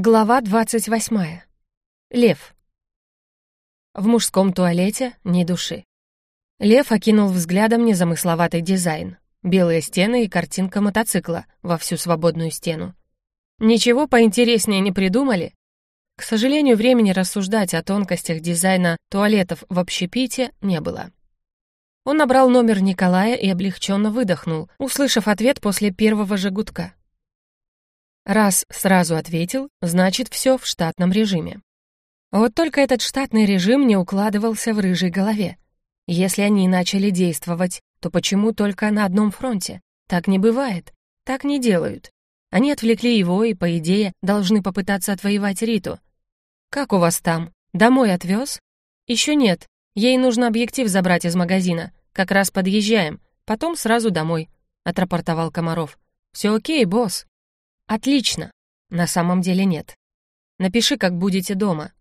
Глава 28. Лев. В мужском туалете ни души. Лев окинул взглядом незамысловатый дизайн. Белые стены и картинка мотоцикла во всю свободную стену. Ничего поинтереснее не придумали? К сожалению, времени рассуждать о тонкостях дизайна туалетов в общепите не было. Он набрал номер Николая и облегченно выдохнул, услышав ответ после первого же гудка. Раз сразу ответил, значит, все в штатном режиме. Вот только этот штатный режим не укладывался в рыжей голове. Если они начали действовать, то почему только на одном фронте? Так не бывает. Так не делают. Они отвлекли его и, по идее, должны попытаться отвоевать Риту. «Как у вас там? Домой отвез?» «Еще нет. Ей нужно объектив забрать из магазина. Как раз подъезжаем. Потом сразу домой», — отрапортовал Комаров. «Все окей, босс». «Отлично!» «На самом деле нет. Напиши, как будете дома».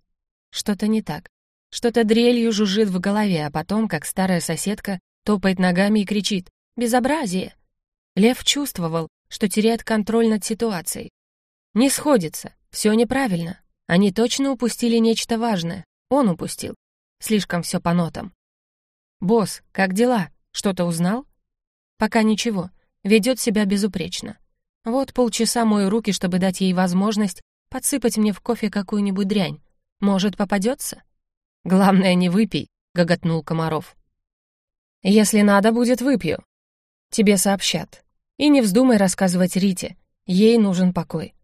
Что-то не так. Что-то дрелью жужжит в голове, а потом, как старая соседка, топает ногами и кричит «Безобразие!». Лев чувствовал, что теряет контроль над ситуацией. Не сходится, все неправильно. Они точно упустили нечто важное. Он упустил. Слишком все по нотам. «Босс, как дела? Что-то узнал?» «Пока ничего. Ведет себя безупречно. Вот полчаса мою руки, чтобы дать ей возможность подсыпать мне в кофе какую-нибудь дрянь. Может, попадется? Главное, не выпей, гоготнул Комаров. Если надо будет, выпью. Тебе сообщат. И не вздумай рассказывать Рите. Ей нужен покой.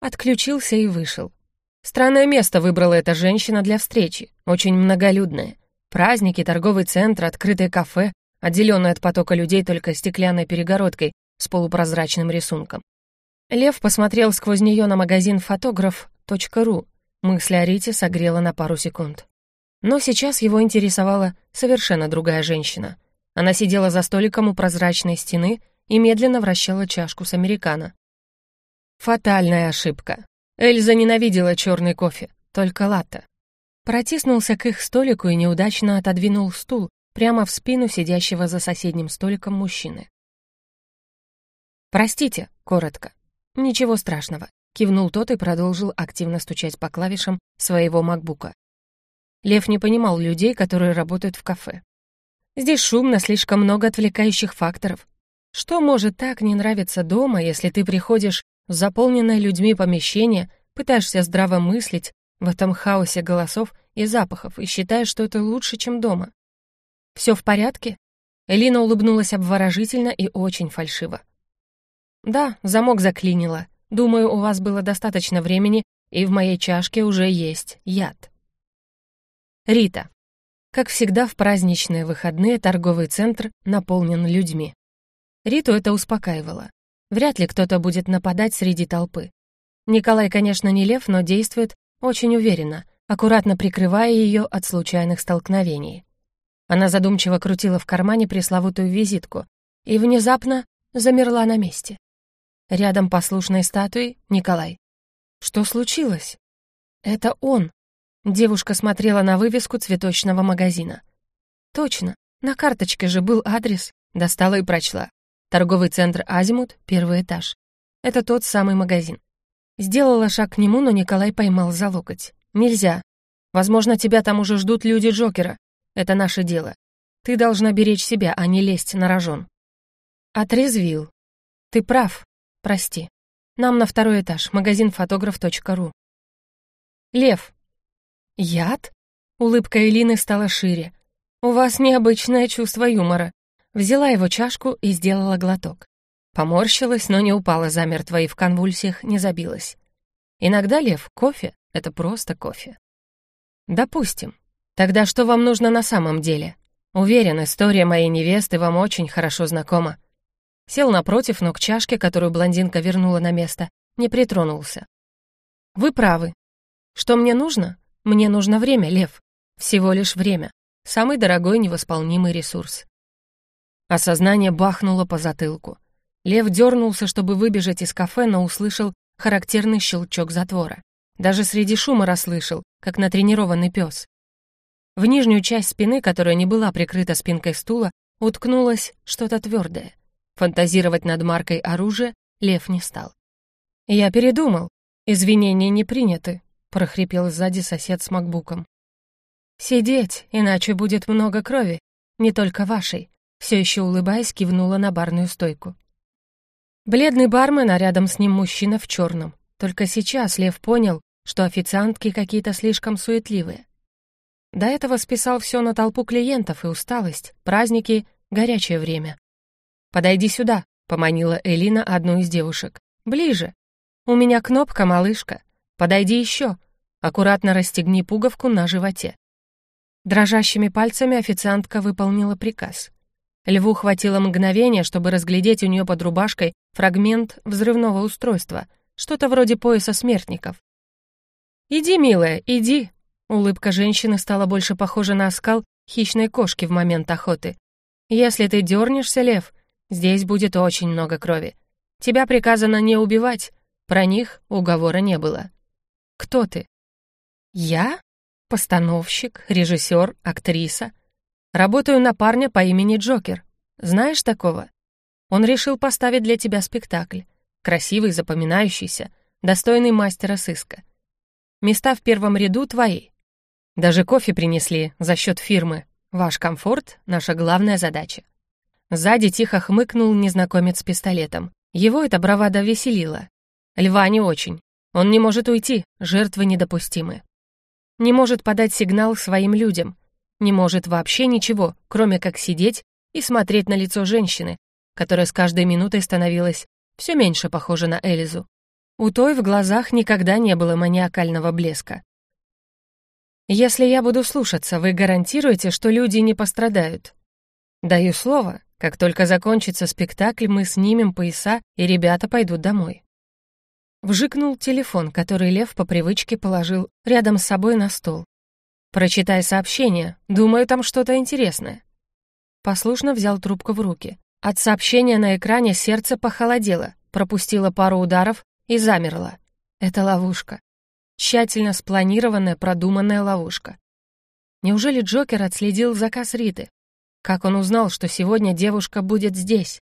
Отключился и вышел. Странное место выбрала эта женщина для встречи. Очень многолюдное. Праздники, торговый центр, открытое кафе, отделенное от потока людей только стеклянной перегородкой с полупрозрачным рисунком. Лев посмотрел сквозь нее на магазин фотограф.ру. Мысль о Рите согрела на пару секунд. Но сейчас его интересовала совершенно другая женщина. Она сидела за столиком у прозрачной стены и медленно вращала чашку с американо. Фатальная ошибка. Эльза ненавидела черный кофе, только латте. Протиснулся к их столику и неудачно отодвинул стул прямо в спину сидящего за соседним столиком мужчины. «Простите», — коротко. «Ничего страшного», — кивнул тот и продолжил активно стучать по клавишам своего макбука. Лев не понимал людей, которые работают в кафе. Здесь шумно, слишком много отвлекающих факторов. Что может так не нравиться дома, если ты приходишь в заполненное людьми помещение, пытаешься здраво мыслить в этом хаосе голосов и запахов и считаешь, что это лучше, чем дома? «Все в порядке?» Элина улыбнулась обворожительно и очень фальшиво. «Да, замок заклинило. Думаю, у вас было достаточно времени, и в моей чашке уже есть яд». Рита. Как всегда, в праздничные выходные торговый центр наполнен людьми. Риту это успокаивало. Вряд ли кто-то будет нападать среди толпы. Николай, конечно, не лев, но действует очень уверенно, аккуратно прикрывая ее от случайных столкновений. Она задумчиво крутила в кармане пресловутую визитку и внезапно замерла на месте. Рядом послушной статуей Николай. Что случилось? Это он. Девушка смотрела на вывеску цветочного магазина. Точно, на карточке же был адрес. Достала и прочла. Торговый центр «Азимут», первый этаж. Это тот самый магазин. Сделала шаг к нему, но Николай поймал за локоть. «Нельзя. Возможно, тебя там уже ждут люди Джокера. Это наше дело. Ты должна беречь себя, а не лезть на рожон». Отрезвил. «Ты прав. Прости. Нам на второй этаж, магазин фотограф.ру. Лев. Яд? Улыбка Элины стала шире. У вас необычное чувство юмора. Взяла его чашку и сделала глоток. Поморщилась, но не упала замертво и в конвульсиях не забилась. Иногда, Лев, кофе — это просто кофе. Допустим. Тогда что вам нужно на самом деле? Уверен, история моей невесты вам очень хорошо знакома. Сел напротив, но к чашке, которую блондинка вернула на место, не притронулся. «Вы правы. Что мне нужно? Мне нужно время, Лев. Всего лишь время. Самый дорогой невосполнимый ресурс». Осознание бахнуло по затылку. Лев дернулся, чтобы выбежать из кафе, но услышал характерный щелчок затвора. Даже среди шума расслышал, как натренированный пес. В нижнюю часть спины, которая не была прикрыта спинкой стула, уткнулось что-то твердое. Фантазировать над маркой оружия Лев не стал. «Я передумал. «Извинения не приняты», — прохрипел сзади сосед с макбуком. «Сидеть, иначе будет много крови, не только вашей», — все еще улыбаясь, кивнула на барную стойку. Бледный бармен, а рядом с ним мужчина в черном. Только сейчас Лев понял, что официантки какие-то слишком суетливые. До этого списал все на толпу клиентов и усталость, праздники, горячее время. «Подойди сюда», — поманила Элина одну из девушек. «Ближе. У меня кнопка, малышка. Подойди еще. Аккуратно расстегни пуговку на животе». Дрожащими пальцами официантка выполнила приказ. Льву хватило мгновения, чтобы разглядеть у нее под рубашкой фрагмент взрывного устройства, что-то вроде пояса смертников. «Иди, милая, иди!» Улыбка женщины стала больше похожа на оскал хищной кошки в момент охоты. «Если ты дернешься, лев, здесь будет очень много крови. Тебя приказано не убивать, про них уговора не было. Кто ты?» «Я? Постановщик, режиссер, актриса. Работаю на парня по имени Джокер. Знаешь такого? Он решил поставить для тебя спектакль. Красивый, запоминающийся, достойный мастера сыска. Места в первом ряду твои. Даже кофе принесли за счет фирмы. Ваш комфорт — наша главная задача». Сзади тихо хмыкнул незнакомец с пистолетом. Его эта бравада веселила. Льва не очень. Он не может уйти, жертвы недопустимы. Не может подать сигнал своим людям. Не может вообще ничего, кроме как сидеть и смотреть на лицо женщины, которая с каждой минутой становилась все меньше похожа на Элизу. У той в глазах никогда не было маниакального блеска. «Если я буду слушаться, вы гарантируете, что люди не пострадают?» «Даю слово, как только закончится спектакль, мы снимем пояса, и ребята пойдут домой». Вжикнул телефон, который Лев по привычке положил рядом с собой на стол. «Прочитай сообщение, думаю, там что-то интересное». Послушно взял трубку в руки. От сообщения на экране сердце похолодело, пропустило пару ударов и замерла. Это ловушка. Тщательно спланированная, продуманная ловушка. Неужели Джокер отследил заказ Риты? Как он узнал, что сегодня девушка будет здесь?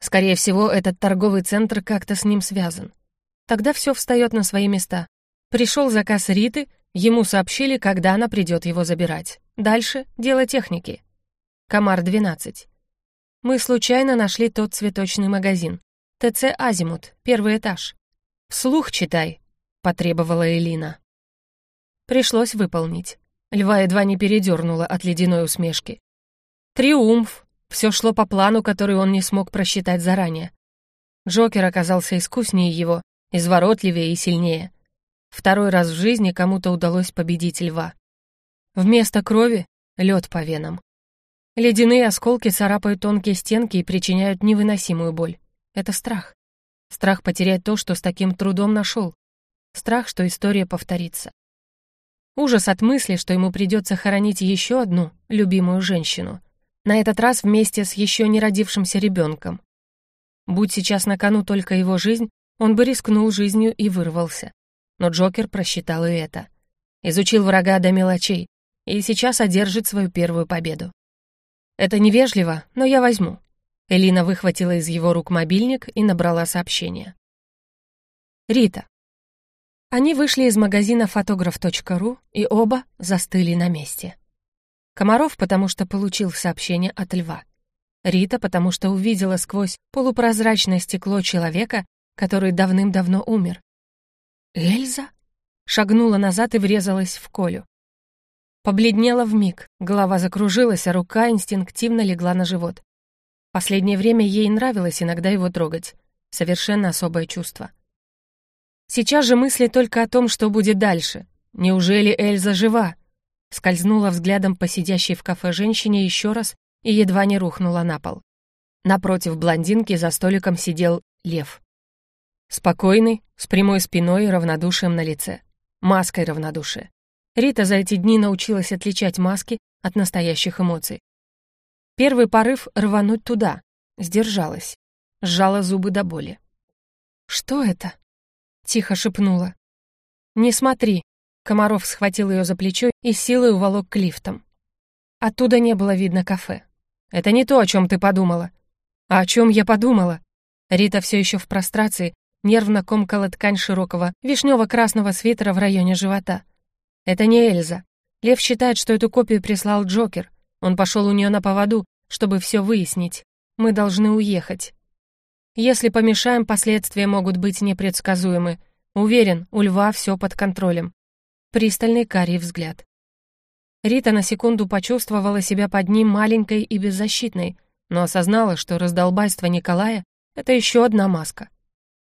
Скорее всего, этот торговый центр как-то с ним связан. Тогда все встает на свои места. Пришел заказ Риты, ему сообщили, когда она придет его забирать. Дальше — дело техники. Комар 12. Мы случайно нашли тот цветочный магазин. ТЦ «Азимут», первый этаж. «Вслух читай», — потребовала Элина. Пришлось выполнить. Льва едва не передернула от ледяной усмешки. Триумф! Все шло по плану, который он не смог просчитать заранее. Джокер оказался искуснее его, изворотливее и сильнее. Второй раз в жизни кому-то удалось победить льва. Вместо крови — лед по венам. Ледяные осколки царапают тонкие стенки и причиняют невыносимую боль. Это страх. Страх потерять то, что с таким трудом нашел. Страх, что история повторится. Ужас от мысли, что ему придется хоронить еще одну любимую женщину. На этот раз вместе с еще не родившимся ребенком. Будь сейчас на кону только его жизнь, он бы рискнул жизнью и вырвался. Но Джокер просчитал и это. Изучил врага до мелочей и сейчас одержит свою первую победу. Это невежливо, но я возьму. Элина выхватила из его рук мобильник и набрала сообщение. Рита. Они вышли из магазина фотограф.ру и оба застыли на месте. Комаров, потому что получил сообщение от льва. Рита, потому что увидела сквозь полупрозрачное стекло человека, который давным-давно умер. «Эльза?» Шагнула назад и врезалась в Колю. Побледнела вмиг, голова закружилась, а рука инстинктивно легла на живот. Последнее время ей нравилось иногда его трогать. Совершенно особое чувство. Сейчас же мысли только о том, что будет дальше. Неужели Эльза жива? Скользнула взглядом по сидящей в кафе женщине еще раз и едва не рухнула на пол. Напротив блондинки за столиком сидел лев. Спокойный, с прямой спиной и равнодушием на лице. Маской равнодушия. Рита за эти дни научилась отличать маски от настоящих эмоций. Первый порыв рвануть туда. Сдержалась. Сжала зубы до боли. «Что это?» — тихо шепнула. «Не смотри». Комаров схватил ее за плечо и силой уволок к лифтам. Оттуда не было видно кафе. «Это не то, о чем ты подумала». «А о чем я подумала?» Рита все еще в прострации, нервно комкала ткань широкого вишнево-красного свитера в районе живота. Это не Эльза. Лев считает, что эту копию прислал Джокер. Он пошел у нее на поводу, чтобы все выяснить. Мы должны уехать. Если помешаем, последствия могут быть непредсказуемы. Уверен, у льва все под контролем. Пристальный карий взгляд. Рита на секунду почувствовала себя под ним маленькой и беззащитной, но осознала, что раздолбайство Николая — это еще одна маска.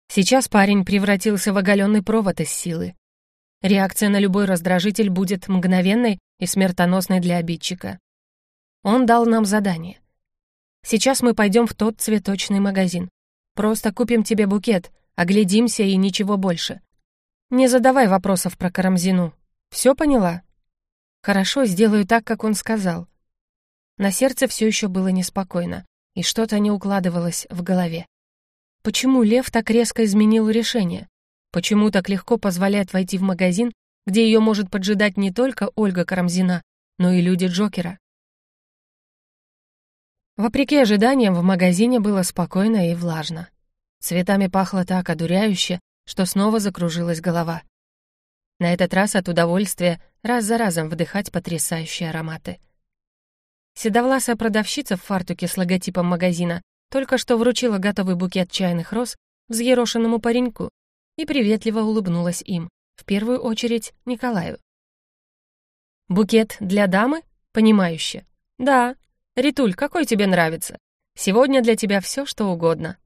Сейчас парень превратился в оголенный провод из силы. Реакция на любой раздражитель будет мгновенной и смертоносной для обидчика. Он дал нам задание. Сейчас мы пойдем в тот цветочный магазин. Просто купим тебе букет, оглядимся и ничего больше. Не задавай вопросов про Карамзину. Все поняла? Хорошо, сделаю так, как он сказал. На сердце все еще было неспокойно, и что-то не укладывалось в голове. Почему Лев так резко изменил решение? Почему так легко позволяет войти в магазин, где ее может поджидать не только Ольга Карамзина, но и люди Джокера? Вопреки ожиданиям, в магазине было спокойно и влажно. Цветами пахло так одуряюще, что снова закружилась голова. На этот раз от удовольствия раз за разом вдыхать потрясающие ароматы. Седовласая продавщица в фартуке с логотипом магазина только что вручила готовый букет чайных роз взъерошенному пареньку и приветливо улыбнулась им, в первую очередь Николаю. «Букет для дамы? Понимающе. Да. Ритуль, какой тебе нравится? Сегодня для тебя все, что угодно».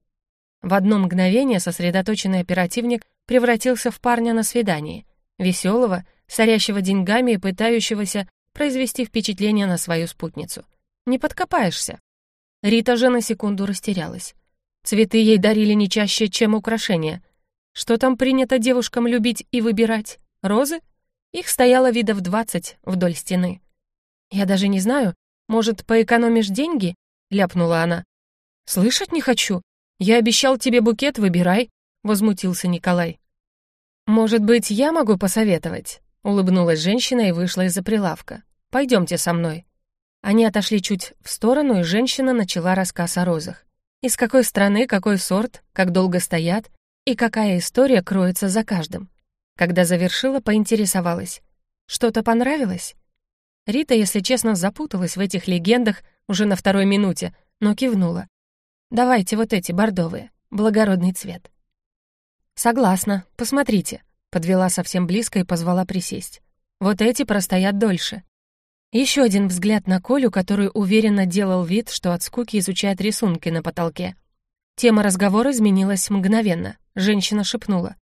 В одно мгновение сосредоточенный оперативник превратился в парня на свидании, веселого, сорящего деньгами и пытающегося произвести впечатление на свою спутницу. Не подкопаешься. Рита же на секунду растерялась. Цветы ей дарили не чаще, чем украшения. Что там принято девушкам любить и выбирать? Розы? Их стояло видов двадцать вдоль стены. «Я даже не знаю, может, поэкономишь деньги?» — ляпнула она. «Слышать не хочу. Я обещал тебе букет, выбирай», — возмутился Николай. «Может быть, я могу посоветовать?» — улыбнулась женщина и вышла из-за прилавка. «Пойдемте со мной». Они отошли чуть в сторону, и женщина начала рассказ о розах. Из какой страны, какой сорт, как долго стоят, и какая история кроется за каждым. Когда завершила, поинтересовалась. «Что-то понравилось?» Рита, если честно, запуталась в этих легендах уже на второй минуте, но кивнула. «Давайте вот эти бордовые, благородный цвет». «Согласна, посмотрите», — подвела совсем близко и позвала присесть. «Вот эти простоят дольше. Еще один взгляд на Колю, который уверенно делал вид, что от скуки изучает рисунки на потолке. Тема разговора изменилась мгновенно. Женщина шепнула.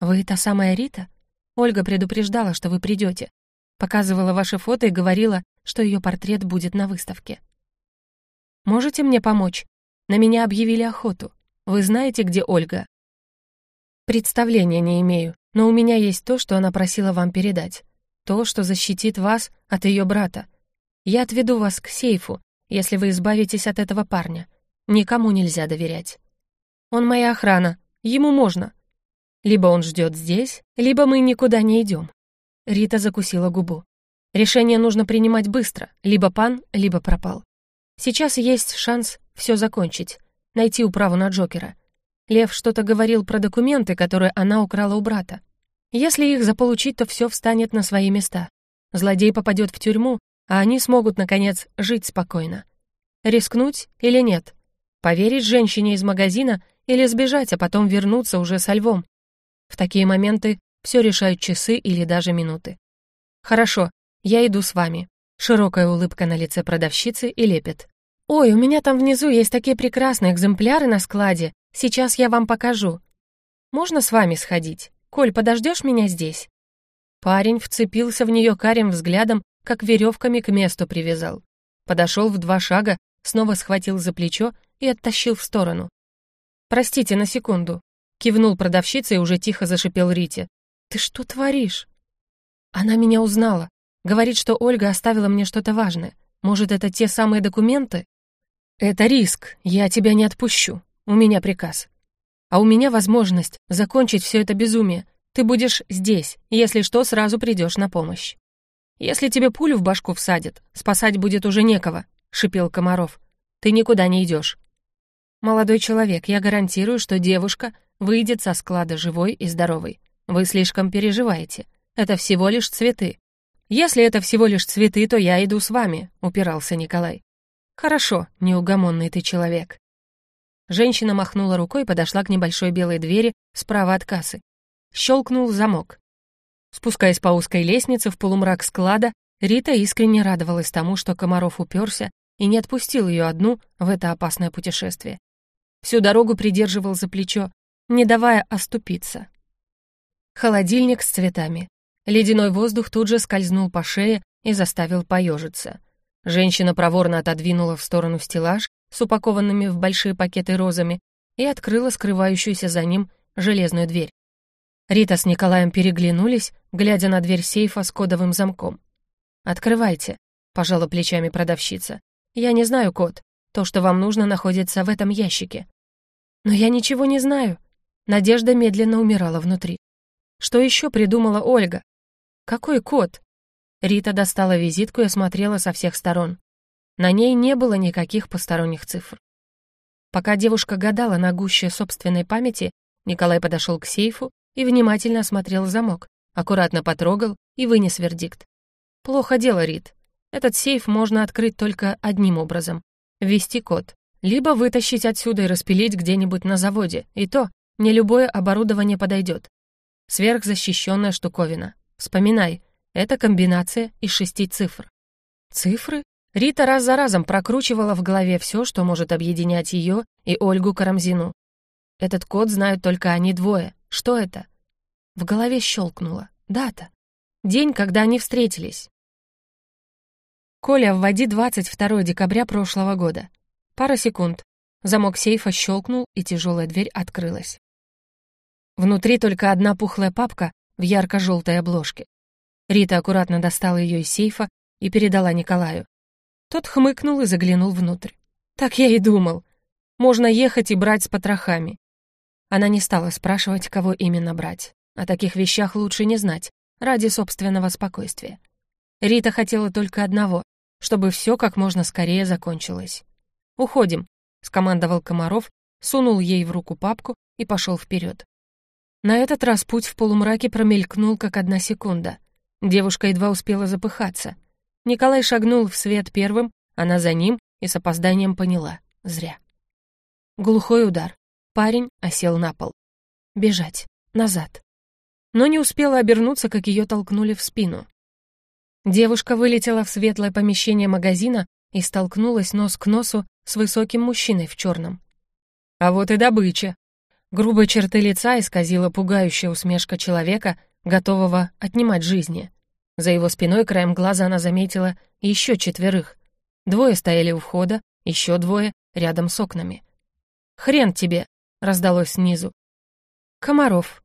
«Вы та самая Рита? Ольга предупреждала, что вы придете. Показывала ваши фото и говорила, что ее портрет будет на выставке. Можете мне помочь? На меня объявили охоту. Вы знаете, где Ольга?» «Представления не имею, но у меня есть то, что она просила вам передать. То, что защитит вас от ее брата. Я отведу вас к сейфу, если вы избавитесь от этого парня. Никому нельзя доверять. Он моя охрана, ему можно. Либо он ждет здесь, либо мы никуда не идем. Рита закусила губу. Решение нужно принимать быстро, либо пан, либо пропал. Сейчас есть шанс все закончить, найти управу на Джокера. Лев что-то говорил про документы, которые она украла у брата. Если их заполучить, то все встанет на свои места. Злодей попадет в тюрьму, а они смогут, наконец, жить спокойно. Рискнуть или нет? Поверить женщине из магазина или сбежать, а потом вернуться уже со львом? В такие моменты все решают часы или даже минуты. «Хорошо, я иду с вами». Широкая улыбка на лице продавщицы и лепет. «Ой, у меня там внизу есть такие прекрасные экземпляры на складе. Сейчас я вам покажу. Можно с вами сходить?» «Коль, подождешь меня здесь?» Парень вцепился в нее карим взглядом, как веревками к месту привязал. Подошел в два шага, снова схватил за плечо и оттащил в сторону. «Простите, на секунду», — кивнул продавщица и уже тихо зашипел Рите. «Ты что творишь?» Она меня узнала. Говорит, что Ольга оставила мне что-то важное. Может, это те самые документы? Это риск, я тебя не отпущу. У меня приказ. А у меня возможность закончить все это безумие. Ты будешь здесь, если что, сразу придешь на помощь. Если тебе пулю в башку всадят, спасать будет уже некого», — шипел Комаров. «Ты никуда не идешь. «Молодой человек, я гарантирую, что девушка выйдет со склада живой и здоровой. Вы слишком переживаете. Это всего лишь цветы. Если это всего лишь цветы, то я иду с вами», — упирался Николай. «Хорошо, неугомонный ты человек». Женщина махнула рукой и подошла к небольшой белой двери справа от кассы. Щелкнул замок. Спускаясь по узкой лестнице в полумрак склада, Рита искренне радовалась тому, что Комаров уперся и не отпустил ее одну в это опасное путешествие. Всю дорогу придерживал за плечо, не давая оступиться. Холодильник с цветами. Ледяной воздух тут же скользнул по шее и заставил поежиться. Женщина проворно отодвинула в сторону стеллаж с упакованными в большие пакеты розами и открыла скрывающуюся за ним железную дверь. Рита с Николаем переглянулись, глядя на дверь сейфа с кодовым замком. «Открывайте», — пожала плечами продавщица. «Я не знаю код. То, что вам нужно, находится в этом ящике». «Но я ничего не знаю». Надежда медленно умирала внутри. Что еще придумала Ольга? Какой код? Рита достала визитку и осмотрела со всех сторон. На ней не было никаких посторонних цифр. Пока девушка гадала на гуще собственной памяти, Николай подошел к сейфу и внимательно осмотрел замок, аккуратно потрогал и вынес вердикт. «Плохо дело, Рит. Этот сейф можно открыть только одним образом — ввести код, либо вытащить отсюда и распилить где-нибудь на заводе, и то не любое оборудование подойдет. Сверхзащищенная штуковина. Вспоминай, это комбинация из шести цифр. Цифры? Рита раз за разом прокручивала в голове все, что может объединять ее и Ольгу Карамзину. Этот код знают только они двое. Что это? В голове щелкнуло. Дата. День, когда они встретились. Коля, вводи 22 декабря прошлого года. Пара секунд. Замок сейфа щелкнул, и тяжелая дверь открылась. Внутри только одна пухлая папка в ярко-желтой обложке. Рита аккуратно достала ее из сейфа и передала Николаю. Тот хмыкнул и заглянул внутрь. Так я и думал. Можно ехать и брать с потрохами. Она не стала спрашивать, кого именно брать. О таких вещах лучше не знать, ради собственного спокойствия. Рита хотела только одного, чтобы все как можно скорее закончилось. «Уходим», — скомандовал Комаров, сунул ей в руку папку и пошел вперед. На этот раз путь в полумраке промелькнул, как одна секунда. Девушка едва успела запыхаться. Николай шагнул в свет первым, она за ним и с опозданием поняла. Зря. Глухой удар. Парень осел на пол. Бежать. Назад. Но не успела обернуться, как ее толкнули в спину. Девушка вылетела в светлое помещение магазина и столкнулась нос к носу с высоким мужчиной в черном. «А вот и добыча», Грубые черты лица исказила пугающая усмешка человека, готового отнимать жизни. За его спиной краем глаза она заметила еще четверых. Двое стояли у входа, еще двое рядом с окнами. «Хрен тебе!» — раздалось снизу. «Комаров».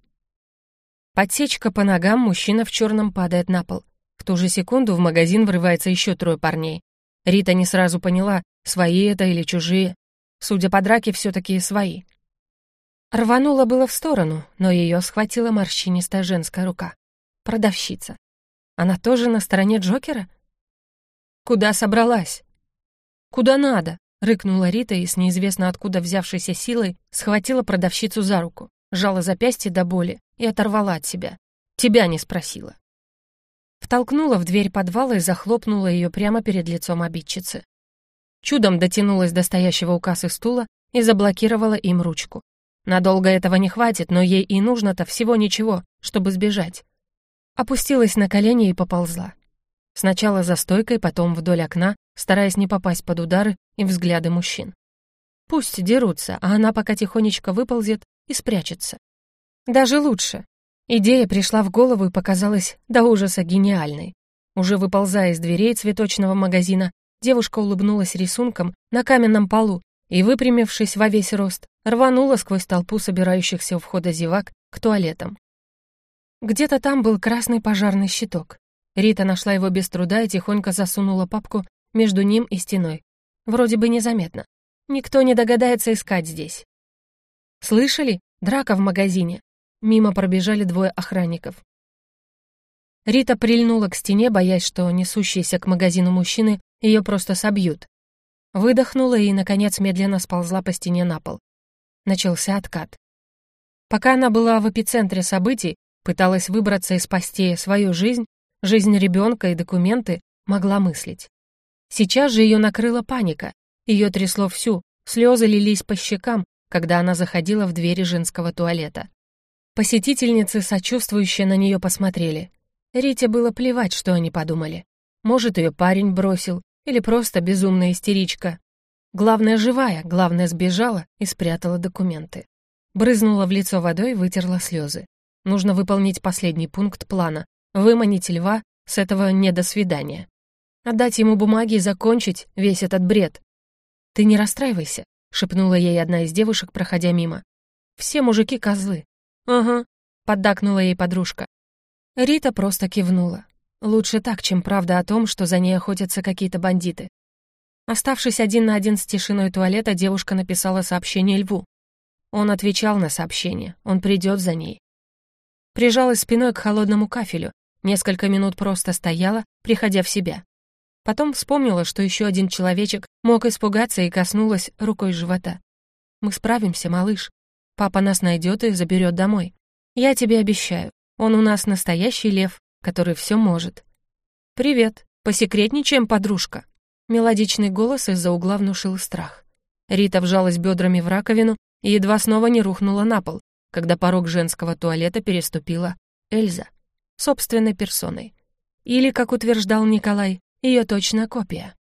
Подсечка по ногам, мужчина в черном падает на пол. В ту же секунду в магазин врывается еще трое парней. Рита не сразу поняла, свои это или чужие. Судя по драке, все-таки свои. Рванула было в сторону, но ее схватила морщинистая женская рука. Продавщица. Она тоже на стороне Джокера? Куда собралась? Куда надо? Рыкнула Рита и с неизвестно откуда взявшейся силой схватила продавщицу за руку, сжала запястье до боли и оторвала от себя. Тебя не спросила. Втолкнула в дверь подвала и захлопнула ее прямо перед лицом обидчицы. Чудом дотянулась до стоящего у кассы стула и заблокировала им ручку. Надолго этого не хватит, но ей и нужно-то всего ничего, чтобы сбежать. Опустилась на колени и поползла. Сначала за стойкой, потом вдоль окна, стараясь не попасть под удары и взгляды мужчин. Пусть дерутся, а она пока тихонечко выползет и спрячется. Даже лучше. Идея пришла в голову и показалась до ужаса гениальной. Уже выползая из дверей цветочного магазина, девушка улыбнулась рисунком на каменном полу и, выпрямившись во весь рост, рванула сквозь толпу собирающихся у входа зевак к туалетам. Где-то там был красный пожарный щиток. Рита нашла его без труда и тихонько засунула папку между ним и стеной. Вроде бы незаметно. Никто не догадается искать здесь. «Слышали? Драка в магазине!» Мимо пробежали двое охранников. Рита прильнула к стене, боясь, что несущиеся к магазину мужчины ее просто собьют. Выдохнула и, наконец, медленно сползла по стене на пол. Начался откат. Пока она была в эпицентре событий, пыталась выбраться и спасти свою жизнь, жизнь ребенка и документы, могла мыслить. Сейчас же ее накрыла паника, ее трясло всю, слезы лились по щекам, когда она заходила в двери женского туалета. Посетительницы, сочувствующие на нее, посмотрели. Рите было плевать, что они подумали. Может, ее парень бросил, или просто безумная истеричка. Главное, живая, главное, сбежала и спрятала документы. Брызнула в лицо водой вытерла слезы. Нужно выполнить последний пункт плана — выманить льва с этого не до свидания. Отдать ему бумаги и закончить весь этот бред. «Ты не расстраивайся», — шепнула ей одна из девушек, проходя мимо. «Все мужики козлы». «Ага», — поддакнула ей подружка. Рита просто кивнула. Лучше так, чем правда о том, что за ней охотятся какие-то бандиты. Оставшись один на один с тишиной туалета, девушка написала сообщение Льву. Он отвечал на сообщение, он придет за ней. Прижалась спиной к холодному кафелю, несколько минут просто стояла, приходя в себя. Потом вспомнила, что еще один человечек мог испугаться и коснулась рукой живота. «Мы справимся, малыш. Папа нас найдет и заберет домой. Я тебе обещаю, он у нас настоящий лев, который все может». «Привет, посекретничаем, подружка». Мелодичный голос из-за угла внушил страх. Рита вжалась бедрами в раковину и едва снова не рухнула на пол, когда порог женского туалета переступила Эльза, собственной персоной. Или, как утверждал Николай, ее точная копия.